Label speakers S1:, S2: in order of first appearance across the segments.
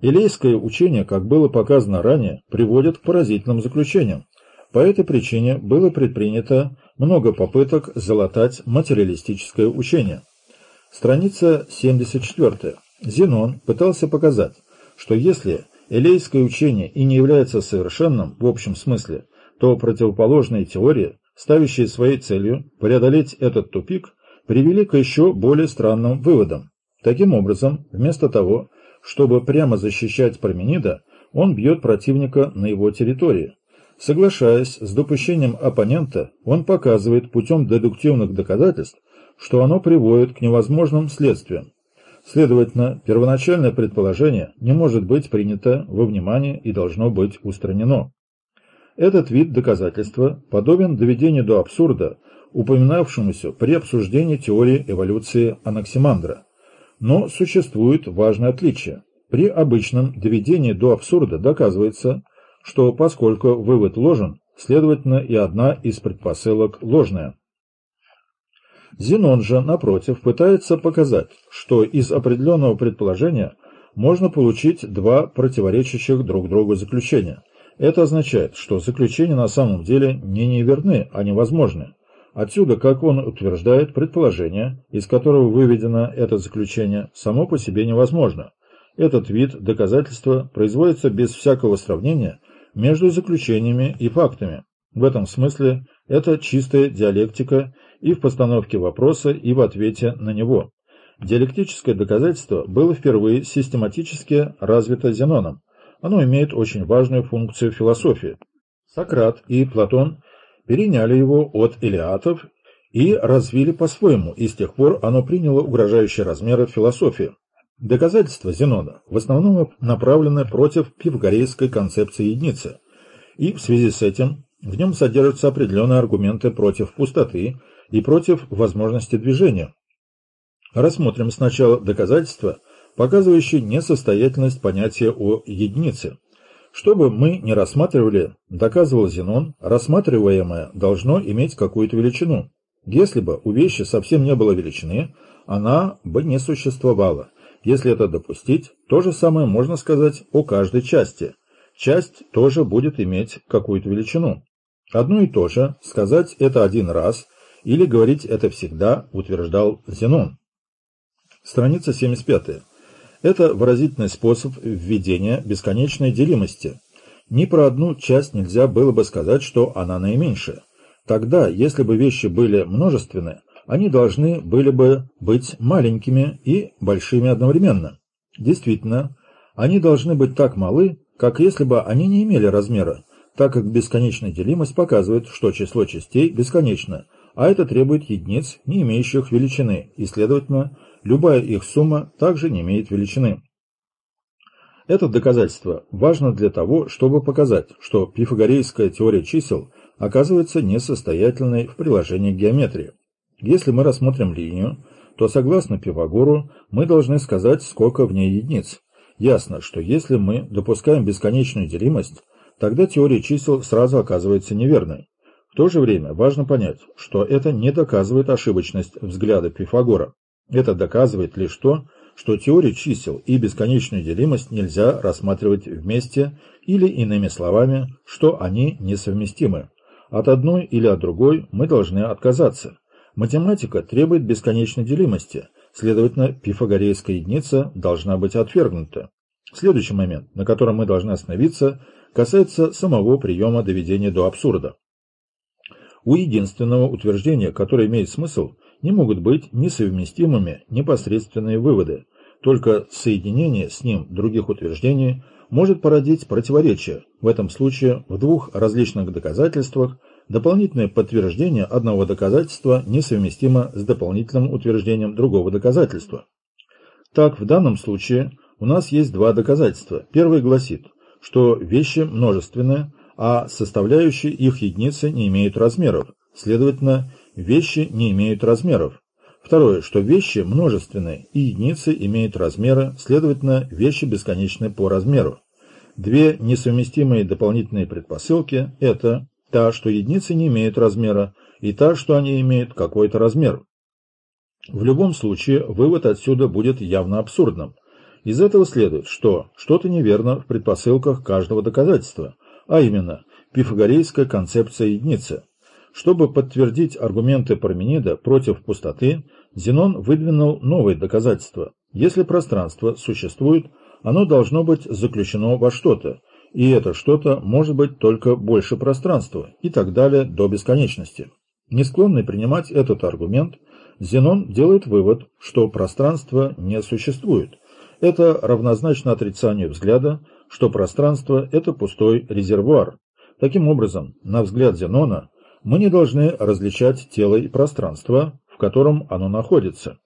S1: Илейское учение, как было показано ранее, приводит к поразительным заключениям. По этой причине было предпринято много попыток залатать материалистическое учение. Страница 74. Зенон пытался показать, что если элейское учение и не является совершенным в общем смысле, то противоположные теории, ставящие своей целью преодолеть этот тупик, привели к еще более странным выводам. Таким образом, вместо того, чтобы прямо защищать Парменида, он бьет противника на его территории. Соглашаясь с допущением оппонента, он показывает путем дедуктивных доказательств, что оно приводит к невозможным следствиям. Следовательно, первоначальное предположение не может быть принято во внимание и должно быть устранено. Этот вид доказательства подобен доведению до абсурда, упоминавшемуся при обсуждении теории эволюции Анаксимандра. Но существует важное отличие. При обычном доведении до абсурда доказывается, что поскольку вывод ложен, следовательно и одна из предпосылок ложная. Зенон же, напротив, пытается показать, что из определенного предположения можно получить два противоречащих друг другу заключения. Это означает, что заключения на самом деле не неверны, а невозможны. Отсюда, как он утверждает, предположение, из которого выведено это заключение, само по себе невозможно. Этот вид доказательства производится без всякого сравнения между заключениями и фактами. В этом смысле это чистая диалектика и в постановке вопроса, и в ответе на него. Диалектическое доказательство было впервые систематически развито Зеноном. Оно имеет очень важную функцию в философии. Сократ и Платон переняли его от Илиатов и развили по-своему, и с тех пор оно приняло угрожающие размеры философии. Доказательства Зенона в основном направлены против пифагорейской концепции единицы, и в связи с этим в нем содержатся определенные аргументы против пустоты и против возможности движения. Рассмотрим сначала доказательства, показывающие несостоятельность понятия о единице. Чтобы мы не рассматривали, доказывал Зенон, рассматриваемое должно иметь какую-то величину. Если бы у вещи совсем не было величины, она бы не существовала. Если это допустить, то же самое можно сказать о каждой части. Часть тоже будет иметь какую-то величину. Одно и то же, сказать это один раз или говорить это всегда, утверждал Зенон. Страница 75. Это выразительный способ введения бесконечной делимости. Ни про одну часть нельзя было бы сказать, что она наименьшая. Тогда, если бы вещи были множественны, они должны были бы быть маленькими и большими одновременно. Действительно, они должны быть так малы, как если бы они не имели размера, так как бесконечная делимость показывает, что число частей бесконечно, а это требует единиц, не имеющих величины, и, следовательно, любая их сумма также не имеет величины. Это доказательство важно для того, чтобы показать, что пифагорейская теория чисел оказывается несостоятельной в приложении к геометрии. Если мы рассмотрим линию, то согласно Пифагору мы должны сказать, сколько в ней единиц. Ясно, что если мы допускаем бесконечную делимость, тогда теория чисел сразу оказывается неверной. В то же время важно понять, что это не доказывает ошибочность взгляда Пифагора. Это доказывает лишь то, что теорию чисел и бесконечную делимость нельзя рассматривать вместе или, иными словами, что они несовместимы. От одной или от другой мы должны отказаться. Математика требует бесконечной делимости, следовательно, пифагорейская единица должна быть отвергнута. Следующий момент, на котором мы должны остановиться, касается самого приема доведения до абсурда. У единственного утверждения, которое имеет смысл, не могут быть несовместимыми непосредственные выводы, только соединение с ним других утверждений может породить противоречие, в этом случае в двух различных доказательствах дополнительное подтверждение одного доказательства несовместимо с дополнительным утверждением другого доказательства. Так, в данном случае у нас есть два доказательства. Первое гласит, что вещи множественные, а составляющие их единицы не имеют размеров, следовательно, вещи не имеют размеров. Второе, что вещи множественные и единицы имеют размеры, следовательно, вещи бесконечны по размеру. Две несовместимые дополнительные предпосылки – это та, что единицы не имеют размера, и та, что они имеют какой-то размер. В любом случае, вывод отсюда будет явно абсурдным. Из этого следует, что что-то неверно в предпосылках каждого доказательства, а именно пифагорейская концепция единицы. Чтобы подтвердить аргументы Парменида против пустоты, Зенон выдвинул новые доказательства. Если пространство существует, оно должно быть заключено во что-то, и это что-то может быть только больше пространства, и так далее до бесконечности. Не склонный принимать этот аргумент, Зенон делает вывод, что пространство не существует. Это равнозначно отрицанию взгляда, что пространство – это пустой резервуар. Таким образом, на взгляд Зенона, мы не должны различать тело и пространство, в котором оно находится.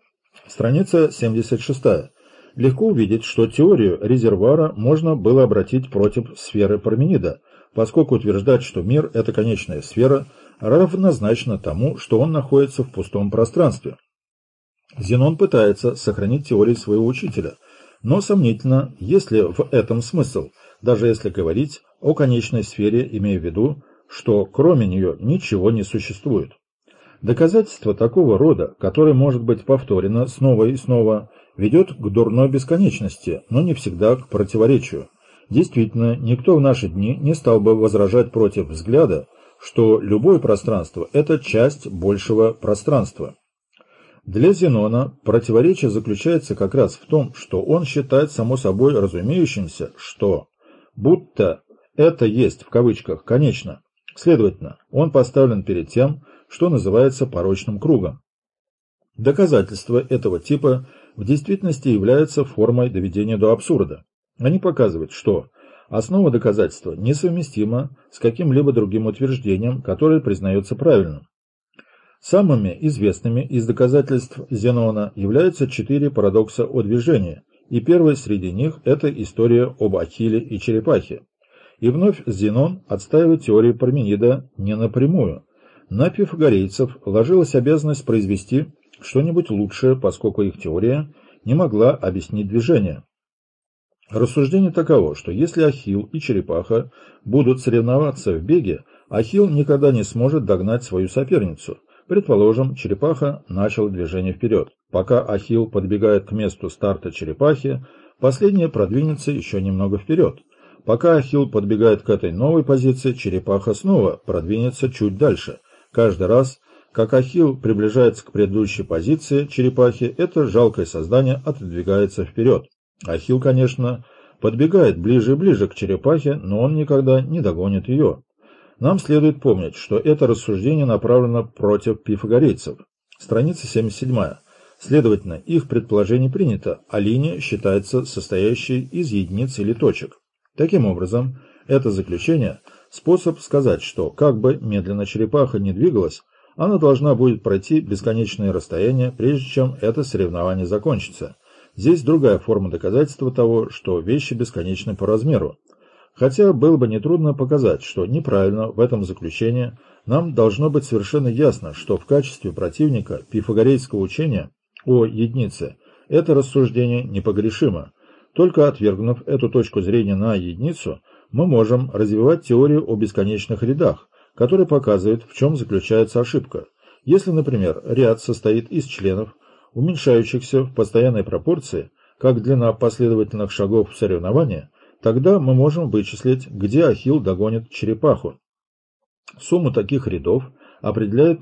S1: Страница 76. Легко увидеть, что теорию резервуара можно было обратить против сферы Парменида, поскольку утверждать, что мир – это конечная сфера, равнозначно тому, что он находится в пустом пространстве. Зенон пытается сохранить теорию своего учителя, но сомнительно, есть ли в этом смысл, даже если говорить о конечной сфере, имея в виду, что кроме нее ничего не существует. Доказательство такого рода, которое может быть повторено снова и снова, ведет к дурной бесконечности, но не всегда к противоречию. Действительно, никто в наши дни не стал бы возражать против взгляда, что любое пространство – это часть большего пространства. Для Зенона противоречие заключается как раз в том, что он считает само собой разумеющимся, что будто это есть в кавычках конечно. Следовательно, он поставлен перед тем, что называется порочным кругом. Доказательства этого типа в действительности являются формой доведения до абсурда. Они показывают, что основа доказательства несовместима с каким-либо другим утверждением, которое признается правильным. Самыми известными из доказательств Зенона являются четыре парадокса о движении, и первый среди них – это история об Ахилле и черепахе. И вновь Зенон отстаивает теорию Парменида не напрямую, на пифагорейцев ложилась обязанность произвести что-нибудь лучшее, поскольку их теория не могла объяснить движение. Рассуждение таково, что если Ахилл и черепаха будут соревноваться в беге, Ахилл никогда не сможет догнать свою соперницу. Предположим, черепаха начал движение вперед. Пока Ахилл подбегает к месту старта черепахи, последняя продвинется еще немного вперед. Пока Ахилл подбегает к этой новой позиции, черепаха снова продвинется чуть дальше – Каждый раз, как Ахилл приближается к предыдущей позиции черепахи, это жалкое создание отодвигается вперед. Ахилл, конечно, подбегает ближе и ближе к черепахе, но он никогда не догонит ее. Нам следует помнить, что это рассуждение направлено против пифагорейцев. Страница 77. Следовательно, их предположение принято, а линия считается состоящей из единиц или точек. Таким образом, это заключение – Способ сказать, что как бы медленно черепаха не двигалась, она должна будет пройти бесконечное расстояние, прежде чем это соревнование закончится. Здесь другая форма доказательства того, что вещи бесконечны по размеру. Хотя было бы нетрудно показать, что неправильно в этом заключении, нам должно быть совершенно ясно, что в качестве противника пифагорейского учения о единице это рассуждение непогрешимо. Только отвергнув эту точку зрения на единицу – мы можем развивать теорию о бесконечных рядах, которая показывает, в чем заключается ошибка. Если, например, ряд состоит из членов, уменьшающихся в постоянной пропорции, как длина последовательных шагов в соревновании, тогда мы можем вычислить, где ахилл догонит черепаху. Сумму таких рядов определяет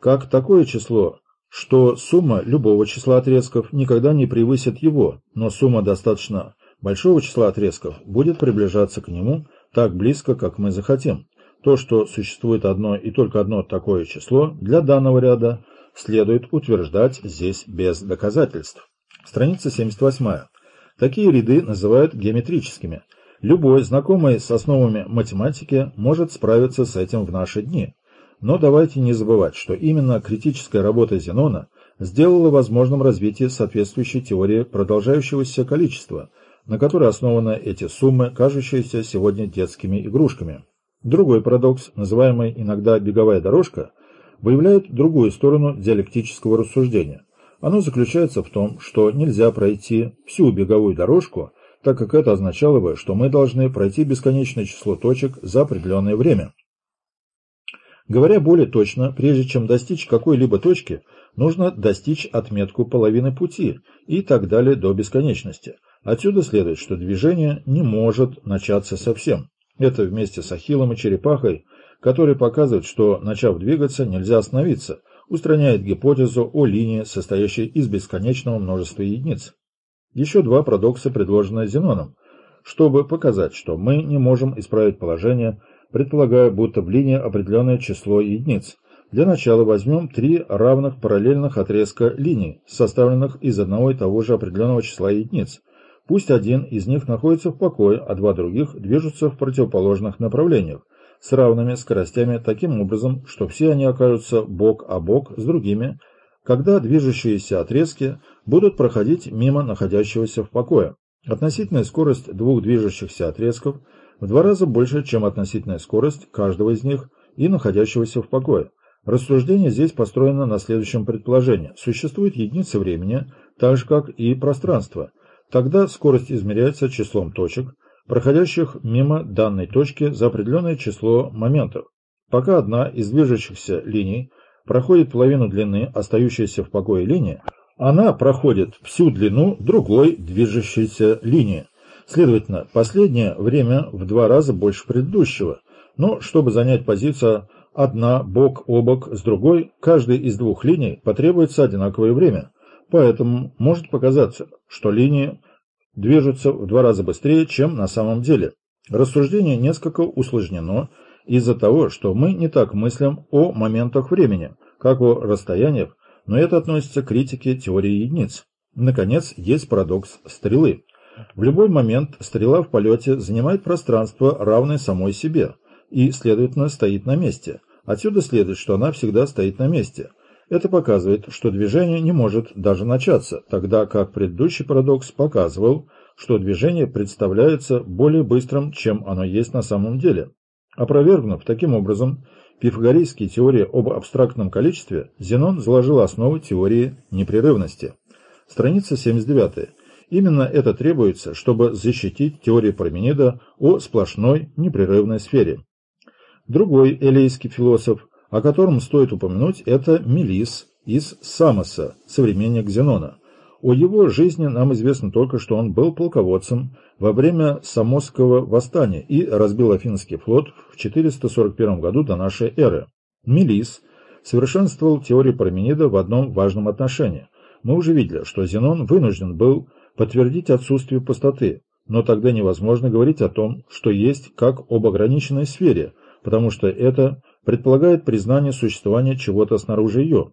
S1: как такое число, что сумма любого числа отрезков никогда не превысит его, но сумма достаточно большого числа отрезков будет приближаться к нему так близко, как мы захотим. То, что существует одно и только одно такое число, для данного ряда следует утверждать здесь без доказательств. Страница 78. Такие ряды называют геометрическими. Любой, знакомый с основами математики, может справиться с этим в наши дни. Но давайте не забывать, что именно критическая работа Зенона сделала возможным развитие соответствующей теории продолжающегося количества – на которой основаны эти суммы, кажущиеся сегодня детскими игрушками. Другой парадокс, называемый иногда беговая дорожка, выявляет другую сторону диалектического рассуждения. Оно заключается в том, что нельзя пройти всю беговую дорожку, так как это означало бы, что мы должны пройти бесконечное число точек за определенное время. Говоря более точно, прежде чем достичь какой-либо точки, нужно достичь отметку половины пути и так далее до бесконечности – Отсюда следует, что движение не может начаться совсем. Это вместе с ахиллом и черепахой, который показывает, что, начав двигаться, нельзя остановиться, устраняет гипотезу о линии, состоящей из бесконечного множества единиц. Еще два парадокса предложены Зеноном, чтобы показать, что мы не можем исправить положение, предполагая, будто в линии определенное число единиц. Для начала возьмем три равных параллельных отрезка линий, составленных из одного и того же определенного числа единиц. Пусть один из них находится в покое, а два других движутся в противоположных направлениях, с равными скоростями таким образом, что все они окажутся бок о бок с другими, когда движущиеся отрезки будут проходить мимо находящегося в покое. Относительная скорость двух движущихся отрезков в два раза больше, чем относительная скорость каждого из них и находящегося в покое. Рассуждение здесь построено на следующем предположении. Существует единица времени, так же как и пространство. Тогда скорость измеряется числом точек, проходящих мимо данной точки за определенное число моментов. Пока одна из движущихся линий проходит половину длины остающейся в покое линии, она проходит всю длину другой движущейся линии. Следовательно, последнее время в два раза больше предыдущего. Но чтобы занять позицию одна бок о бок с другой, каждой из двух линий потребуется одинаковое время. Поэтому может показаться, что линии движутся в два раза быстрее, чем на самом деле. Рассуждение несколько усложнено из-за того, что мы не так мыслим о моментах времени, как о расстояниях, но это относится к критике теории единиц. Наконец, есть парадокс стрелы. В любой момент стрела в полете занимает пространство, равное самой себе, и, следовательно, стоит на месте. Отсюда следует, что она всегда стоит на месте. Это показывает, что движение не может даже начаться, тогда как предыдущий парадокс показывал, что движение представляется более быстрым, чем оно есть на самом деле. Опровергнув таким образом пифагорейские теории об абстрактном количестве, Зенон заложил основы теории непрерывности. Страница 79. Именно это требуется, чтобы защитить теорию Парменида о сплошной непрерывной сфере. Другой элейский философ, о котором стоит упомянуть, это Мелис из Самоса, современник Зенона. О его жизни нам известно только, что он был полководцем во время Самосского восстания и разбил Афинский флот в 441 году до нашей эры. Мелис совершенствовал теорию Парменида в одном важном отношении. Мы уже видели, что Зенон вынужден был подтвердить отсутствие пустоты, но тогда невозможно говорить о том, что есть как об ограниченной сфере, потому что это предполагает признание существования чего-то снаружи ее,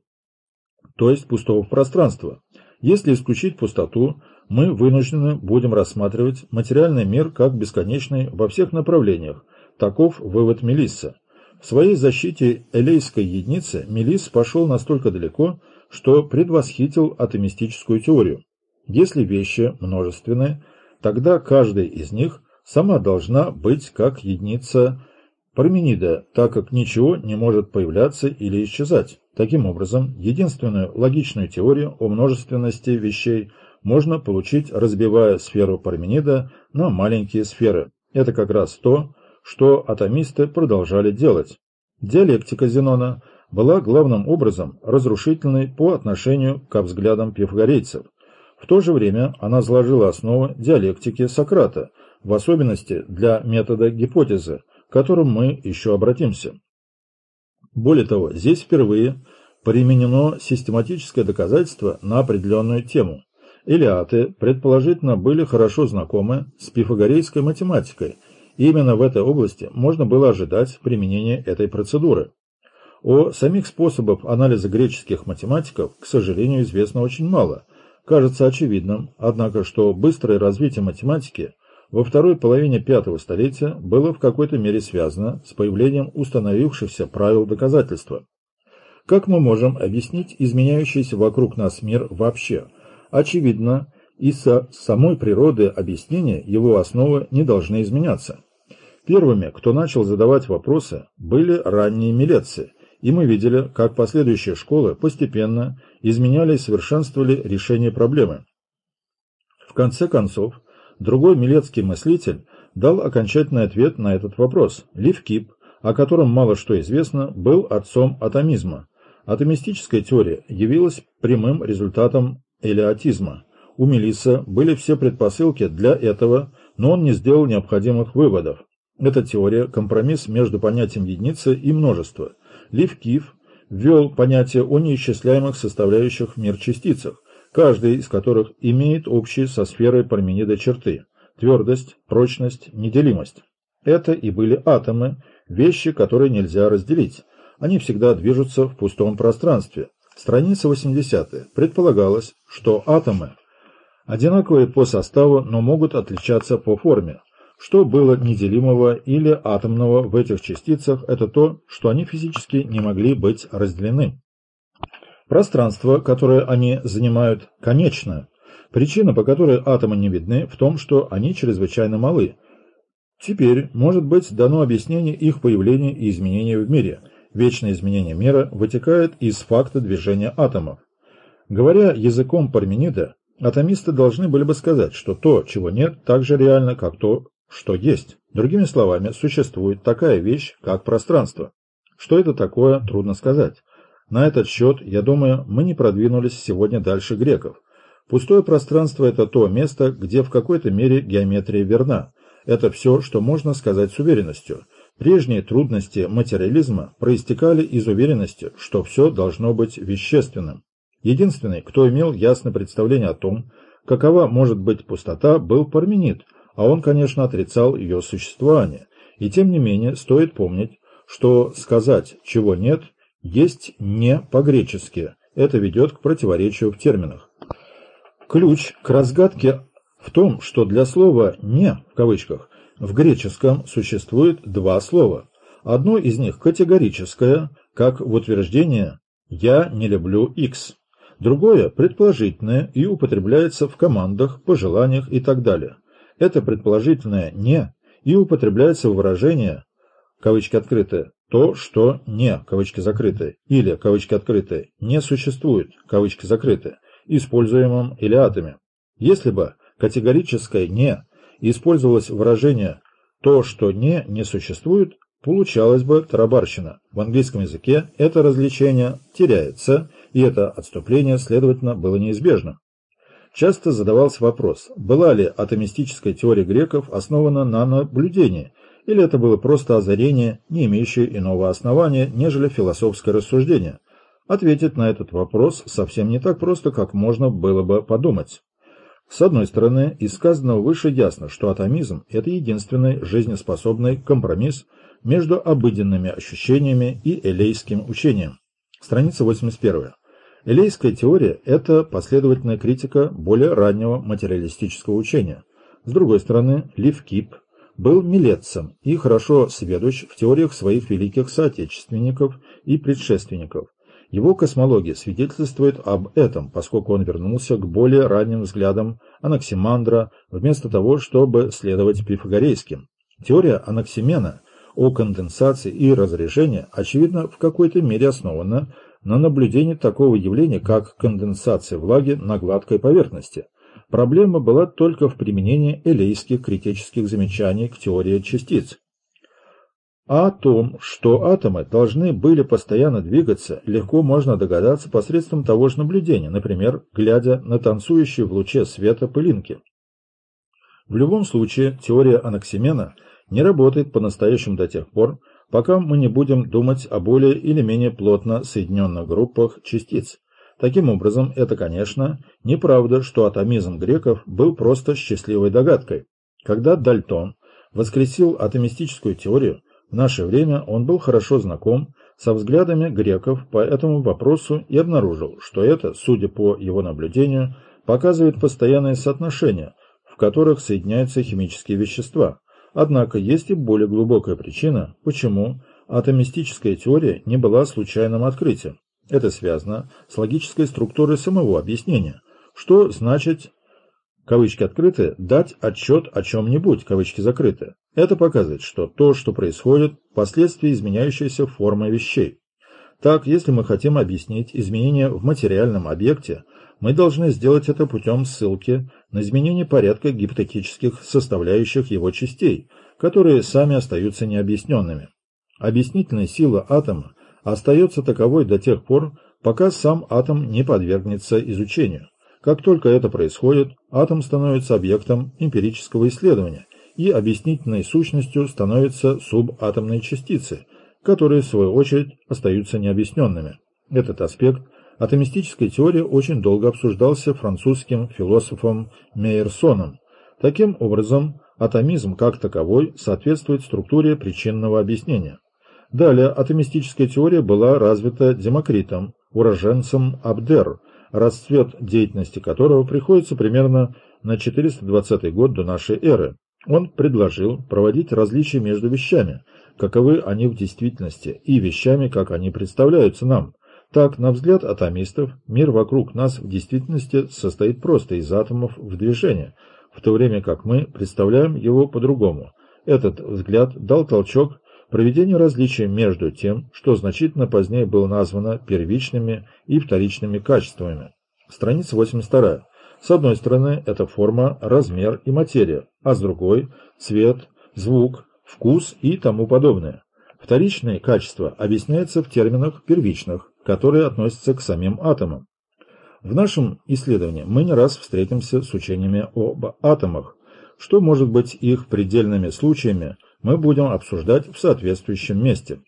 S1: то есть пустого пространства. Если исключить пустоту, мы вынуждены будем рассматривать материальный мир как бесконечный во всех направлениях. Таков вывод Мелисса. В своей защите элейской единицы Мелисс пошел настолько далеко, что предвосхитил атомистическую теорию. Если вещи множественны, тогда каждая из них сама должна быть как единица Парменида, так как ничего не может появляться или исчезать. Таким образом, единственную логичную теорию о множественности вещей можно получить, разбивая сферу Парменида на маленькие сферы. Это как раз то, что атомисты продолжали делать. Диалектика Зенона была главным образом разрушительной по отношению к взглядам пифагорейцев. В то же время она заложила основы диалектики Сократа, в особенности для метода гипотезы, к которым мы еще обратимся. Более того, здесь впервые применено систематическое доказательство на определенную тему. Илиаты, предположительно, были хорошо знакомы с пифагорейской математикой, и именно в этой области можно было ожидать применения этой процедуры. О самих способах анализа греческих математиков, к сожалению, известно очень мало. Кажется очевидным, однако, что быстрое развитие математики во второй половине пятого столетия было в какой-то мере связано с появлением установившихся правил доказательства. Как мы можем объяснить изменяющийся вокруг нас мир вообще? Очевидно, из-за самой природы объяснения его основы не должны изменяться. Первыми, кто начал задавать вопросы, были ранние милетцы, и мы видели, как последующие школы постепенно изменяли и совершенствовали решение проблемы. В конце концов, Другой милецкий мыслитель дал окончательный ответ на этот вопрос. Лив Кип, о котором мало что известно, был отцом атомизма. Атомистическая теория явилась прямым результатом элеатизма. У Мелисса были все предпосылки для этого, но он не сделал необходимых выводов. Эта теория – компромисс между понятием единицы и множества. Лив Киф ввел понятие о неисчисляемых составляющих мир частицах, каждая из которых имеет общие со сферой Парменида черты – твердость, прочность, неделимость. Это и были атомы, вещи, которые нельзя разделить. Они всегда движутся в пустом пространстве. Страница 80. Предполагалось, что атомы одинаковые по составу, но могут отличаться по форме. Что было неделимого или атомного в этих частицах, это то, что они физически не могли быть разделены. Пространство, которое они занимают, конечно. Причина, по которой атомы не видны, в том, что они чрезвычайно малы. Теперь может быть дано объяснение их появления и изменения в мире. Вечное изменение мира вытекает из факта движения атомов. Говоря языком Парменида, атомисты должны были бы сказать, что то, чего нет, так же реально, как то, что есть. Другими словами, существует такая вещь, как пространство. Что это такое, трудно сказать. На этот счет, я думаю, мы не продвинулись сегодня дальше греков. Пустое пространство – это то место, где в какой-то мере геометрия верна. Это все, что можно сказать с уверенностью. Прежние трудности материализма проистекали из уверенности, что все должно быть вещественным. Единственный, кто имел ясное представление о том, какова может быть пустота, был Парменид – а он, конечно, отрицал ее существование. И тем не менее стоит помнить, что сказать «чего нет» есть не по-гречески. Это ведет к противоречию в терминах. Ключ к разгадке в том, что для слова «не» в кавычках в греческом существует два слова. Одно из них категорическое, как в утверждение «я не люблю X». Другое – предположительное и употребляется в командах, пожеланиях и так далее. Это предположительное «не» и употребляется в выражение кавычки открытые, то, что не, кавычки закрытые, или, кавычки открытые, не существует, кавычки закрытые, используемом илиатами. Если бы категорическое «не» использовалось выражение «то, что не, не существует», получалось бы тарабарщина. В английском языке это развлечение теряется, и это отступление, следовательно, было неизбежным. Часто задавался вопрос, была ли атомистическая теория греков основана на наблюдении, или это было просто озарение, не имеющее иного основания, нежели философское рассуждение. Ответить на этот вопрос совсем не так просто, как можно было бы подумать. С одной стороны, из сказанного выше ясно, что атомизм – это единственный жизнеспособный компромисс между обыденными ощущениями и элейским учением. Страница 81. Элейская теория – это последовательная критика более раннего материалистического учения. С другой стороны, Лив Кип был милетцем и хорошо сведущ в теориях своих великих соотечественников и предшественников. Его космология свидетельствует об этом, поскольку он вернулся к более ранним взглядам Анаксимандра, вместо того, чтобы следовать пифагорейским. Теория Анаксимена о конденсации и разрежении, очевидно, в какой-то мере основана на наблюдение такого явления, как конденсация влаги на гладкой поверхности. Проблема была только в применении элейских критических замечаний к теории частиц. А о том, что атомы должны были постоянно двигаться, легко можно догадаться посредством того же наблюдения, например, глядя на танцующие в луче света пылинки. В любом случае, теория Анаксимена не работает по-настоящему до тех пор, пока мы не будем думать о более или менее плотно соединенных группах частиц. Таким образом, это, конечно, неправда, что атомизм греков был просто счастливой догадкой. Когда Дальтон воскресил атомистическую теорию, в наше время он был хорошо знаком со взглядами греков по этому вопросу и обнаружил, что это, судя по его наблюдению, показывает постоянные соотношения, в которых соединяются химические вещества. Однако есть и более глубокая причина, почему атомистическая теория не была случайным открытием. Это связано с логической структурой самого объяснения. Что значит, кавычки открыты, дать отчет о чем-нибудь, кавычки закрыты? Это показывает, что то, что происходит, последствия изменяющейся формы вещей. Так, если мы хотим объяснить изменения в материальном объекте, мы должны сделать это путем ссылки на изменение порядка гипотетических составляющих его частей, которые сами остаются необъясненными. Объяснительная сила атома остается таковой до тех пор, пока сам атом не подвергнется изучению. Как только это происходит, атом становится объектом эмпирического исследования, и объяснительной сущностью становятся субатомные частицы, которые в свою очередь остаются необъясненными. Этот аспект атомистической теории очень долго обсуждался французским философом Мейерсоном. Таким образом, атомизм как таковой соответствует структуре причинного объяснения. Далее атомистическая теория была развита Демокритом, уроженцем Абдер, расцвет деятельности которого приходится примерно на 420 год до нашей эры. Он предложил проводить различия между вещами, каковы они в действительности, и вещами, как они представляются нам. Так, на взгляд атомистов, мир вокруг нас в действительности состоит просто из атомов в движении, в то время как мы представляем его по-другому. Этот взгляд дал толчок проведению различия между тем, что значительно позднее было названо первичными и вторичными качествами. Страница 82. С одной стороны, это форма, размер и материя, а с другой – цвет, звук, вкус и тому подобное. Вторичные качества объясняются в терминах первичных, которые относятся к самим атомам. В нашем исследовании мы не раз встретимся с учениями об атомах. Что может быть их предельными случаями, мы будем обсуждать в соответствующем месте.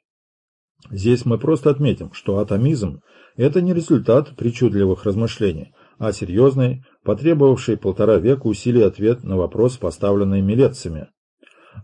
S1: Здесь мы просто отметим, что атомизм – это не результат причудливых размышлений, а серьезный, потребовавший полтора века усилий ответ на вопрос, поставленный милетцами.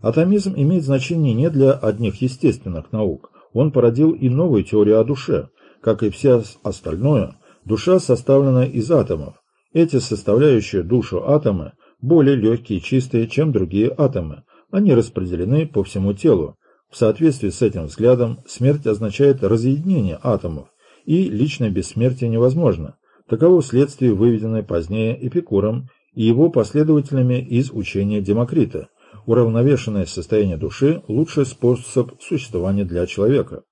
S1: Атомизм имеет значение не для одних естественных наук, он породил и новую теорию о душе, как и все остальное, душа составлена из атомов. Эти составляющие душу атомы более легкие и чистые, чем другие атомы. Они распределены по всему телу. В соответствии с этим взглядом смерть означает разъединение атомов, и личное бессмертие невозможно. Таково следствие, выведенное позднее Эпикуром и его последователями из учения Демокрита. Уравновешенное состояние души – лучший способ существования для человека.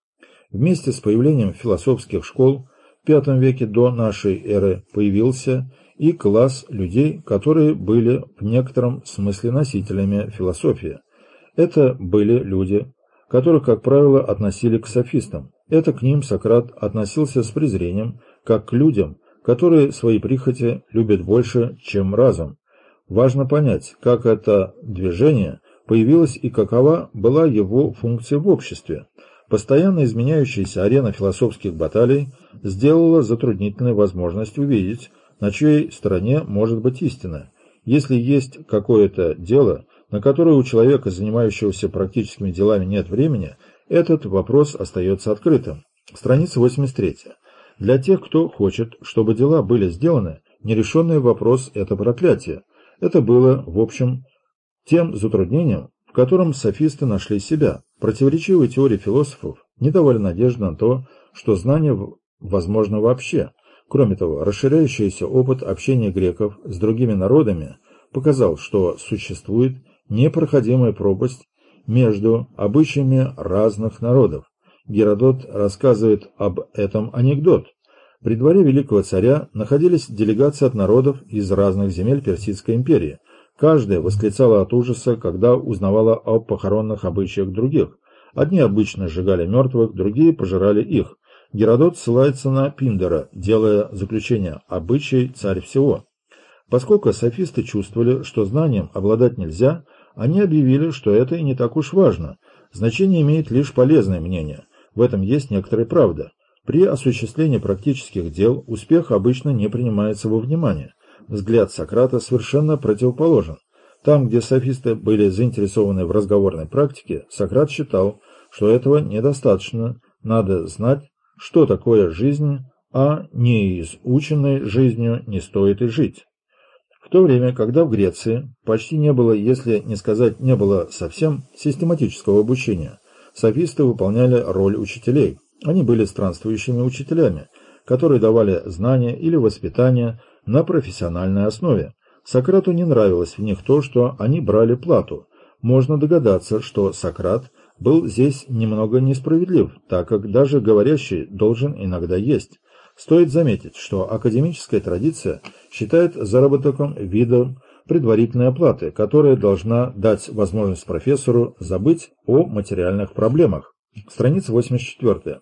S1: Вместе с появлением философских школ в V веке до нашей эры появился и класс людей, которые были в некотором смысле носителями философии. Это были люди, которых, как правило, относили к софистам. Это к ним Сократ относился с презрением, как к людям, которые свои прихоти любят больше, чем разум. Важно понять, как это движение появилось и какова была его функция в обществе. Постоянно изменяющаяся арена философских баталий сделала затруднительной возможность увидеть, на чьей стороне может быть истина. Если есть какое-то дело, на которое у человека, занимающегося практическими делами, нет времени, этот вопрос остается открытым. Страница 83. Для тех, кто хочет, чтобы дела были сделаны, нерешенный вопрос – это проклятие. Это было, в общем, тем затруднением, в котором софисты нашли себя. Противоречивые теории философов не давали надежды на то, что знание возможно вообще. Кроме того, расширяющийся опыт общения греков с другими народами показал, что существует непроходимая пропасть между обычаями разных народов. Геродот рассказывает об этом анекдот. При дворе великого царя находились делегации от народов из разных земель Персидской империи. Каждая восклицала от ужаса, когда узнавала о похоронных обычаях других. Одни обычно сжигали мертвых, другие пожирали их. Геродот ссылается на Пиндера, делая заключение «обычай царь всего». Поскольку софисты чувствовали, что знанием обладать нельзя, они объявили, что это и не так уж важно. Значение имеет лишь полезное мнение. В этом есть некоторая правда. При осуществлении практических дел успех обычно не принимается во внимание. Взгляд Сократа совершенно противоположен. Там, где софисты были заинтересованы в разговорной практике, Сократ считал, что этого недостаточно, надо знать, что такое жизнь, а не изученной жизнью не стоит и жить. В то время, когда в Греции почти не было, если не сказать не было совсем, систематического обучения, софисты выполняли роль учителей. Они были странствующими учителями, которые давали знания или воспитание на профессиональной основе. Сократу не нравилось в них то, что они брали плату. Можно догадаться, что Сократ был здесь немного несправедлив, так как даже говорящий должен иногда есть. Стоит заметить, что академическая традиция считает заработком видом предварительной оплаты, которая должна дать возможность профессору забыть о материальных проблемах. Страница 84.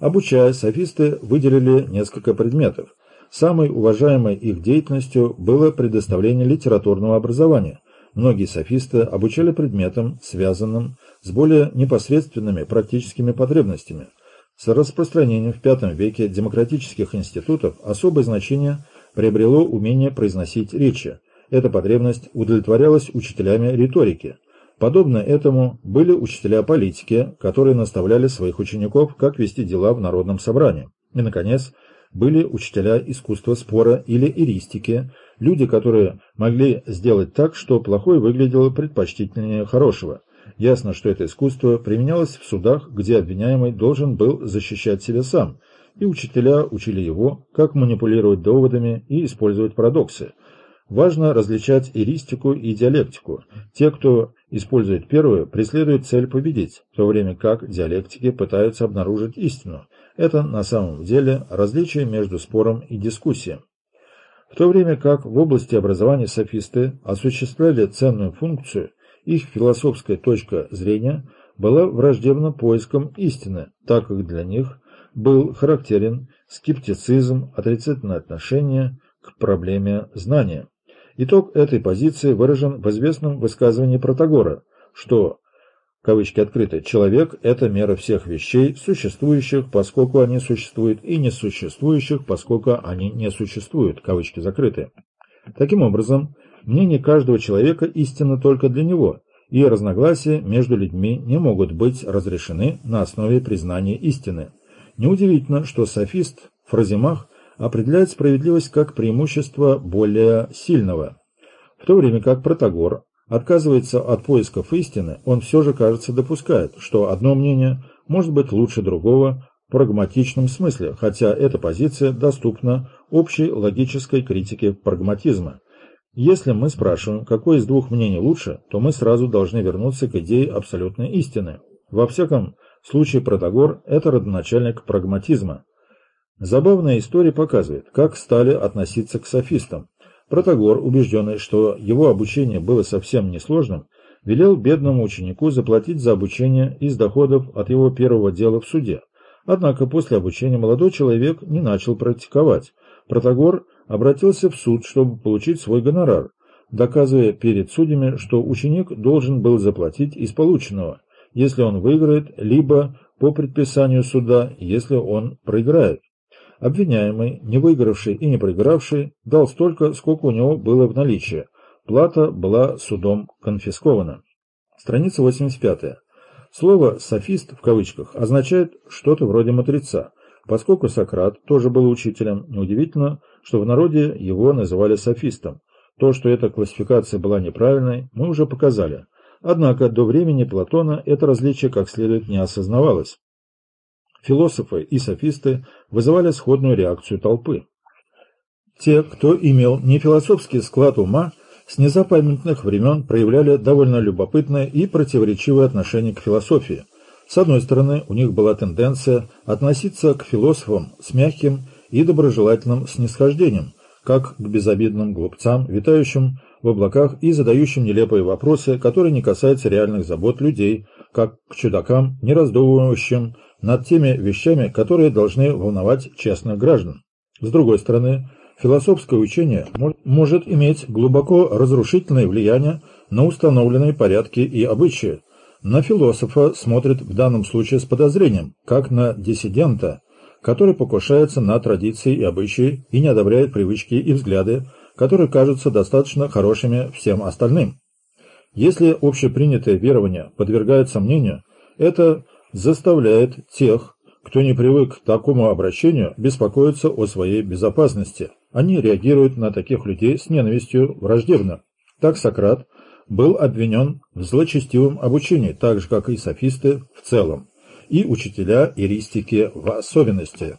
S1: Обучая, софисты выделили несколько предметов. Самой уважаемой их деятельностью было предоставление литературного образования. Многие софисты обучали предметам, связанным с более непосредственными практическими потребностями. С распространением в V веке демократических институтов особое значение приобрело умение произносить речи. Эта потребность удовлетворялась учителями риторики. Подобно этому были учителя политики, которые наставляли своих учеников, как вести дела в народном собрании. И, наконец, были учителя искусства спора или иристики, люди, которые могли сделать так, что плохое выглядело предпочтительнее хорошего. Ясно, что это искусство применялось в судах, где обвиняемый должен был защищать себя сам, и учителя учили его, как манипулировать доводами и использовать парадоксы. Важно различать иристику и диалектику. Те, кто использует первую, преследуют цель победить, в то время как диалектики пытаются обнаружить истину. Это на самом деле различие между спором и дискуссией. В то время как в области образования софисты осуществляли ценную функцию, их философская точка зрения была враждебна поискам истины, так как для них был характерен скептицизм, отрицательное отношение к проблеме знания. Итог этой позиции выражен в известном высказывании Протагора, что кавычки открыты, человек – это мера всех вещей, существующих, поскольку они существуют, и несуществующих, поскольку они не существуют, кавычки закрыты. Таким образом, мнение каждого человека истинно только для него, и разногласия между людьми не могут быть разрешены на основе признания истины. Неудивительно, что софист Фразимах определяет справедливость как преимущество более сильного. В то время как Протагор отказывается от поисков истины, он все же, кажется, допускает, что одно мнение может быть лучше другого в прагматичном смысле, хотя эта позиция доступна общей логической критике прагматизма. Если мы спрашиваем, какое из двух мнений лучше, то мы сразу должны вернуться к идее абсолютной истины. Во всяком случае Протагор – это родоначальник прагматизма. Забавная история показывает, как стали относиться к софистам. Протагор, убежденный, что его обучение было совсем несложным, велел бедному ученику заплатить за обучение из доходов от его первого дела в суде. Однако после обучения молодой человек не начал практиковать. Протагор обратился в суд, чтобы получить свой гонорар, доказывая перед судьями, что ученик должен был заплатить из полученного, если он выиграет, либо по предписанию суда, если он проиграет. Обвиняемый, не выигравший и не проигравший, дал столько, сколько у него было в наличии. Плата была судом конфискована. Страница 85. Слово «софист» в кавычках означает что-то вроде мудреца. Поскольку Сократ тоже был учителем, неудивительно, что в народе его называли софистом. То, что эта классификация была неправильной, мы уже показали. Однако до времени Платона это различие как следует не осознавалось. Философы и софисты вызывали сходную реакцию толпы. Те, кто имел не философский склад ума, с незапамятных времен проявляли довольно любопытное и противоречивое отношение к философии – с одной стороны, у них была тенденция относиться к философам с мягким и доброжелательным снисхождением, как к безобидным глупцам, витающим в облаках и задающим нелепые вопросы, которые не касаются реальных забот людей, как к чудакам, не раздумывающим над теми вещами, которые должны волновать честных граждан. С другой стороны, философское учение может иметь глубоко разрушительное влияние на установленные порядки и обычаи, на философа смотрит в данном случае с подозрением, как на диссидента, который покушается на традиции и обычаи и не одобряет привычки и взгляды, которые кажутся достаточно хорошими всем остальным. Если общепринятое верование подвергает сомнению, это заставляет тех, кто не привык к такому обращению, беспокоиться о своей безопасности. Они реагируют на таких людей с ненавистью враждебно. Так Сократ был обвинен в злочестивом обучении, так же, как и софисты в целом, и учителя иристики в особенности.